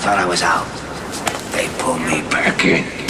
thought I was out, they pulled me back in, back in,